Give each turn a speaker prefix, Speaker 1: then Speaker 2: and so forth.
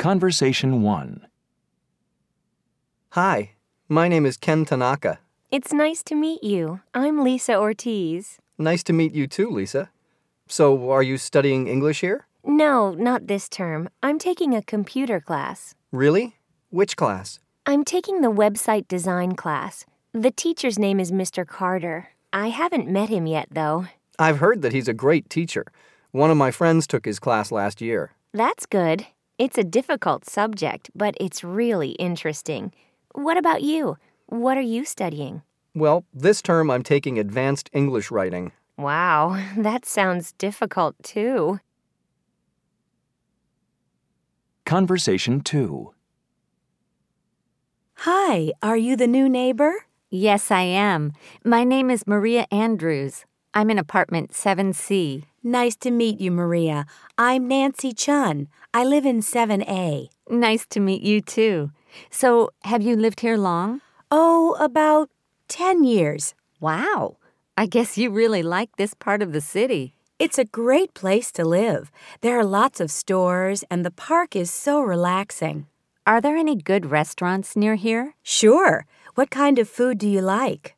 Speaker 1: Conversation 1.
Speaker 2: Hi, my name is Ken Tanaka.
Speaker 3: It's nice to meet you. I'm Lisa Ortiz.
Speaker 2: Nice to meet you too, Lisa. So, are you studying English here?
Speaker 3: No, not this term. I'm taking a computer class.
Speaker 2: Really? Which class?
Speaker 3: I'm taking the website design class. The teacher's name is Mr. Carter. I haven't met him yet, though.
Speaker 2: I've heard that he's a great teacher. One of my friends took his class last year.
Speaker 3: That's good. It's a difficult subject, but it's really interesting. What about you? What are you studying?
Speaker 2: Well, this term I'm taking advanced English writing.
Speaker 3: Wow, that sounds difficult too.
Speaker 1: Conversation 2.
Speaker 4: Hi, are you the new neighbor?
Speaker 5: Yes, I am. My name is Maria Andrews. I'm in apartment 7C.
Speaker 4: Nice to meet you, Maria. I'm Nancy Chun. I live in 7A.
Speaker 5: Nice to meet you too. So, have you lived here long?
Speaker 4: Oh, about 10 years.
Speaker 5: Wow. I guess you really like this part of the city.
Speaker 4: It's a great place to live. There are lots of stores, and the park is so relaxing.
Speaker 5: Are there any good restaurants near here?
Speaker 4: Sure. What kind of food do you like?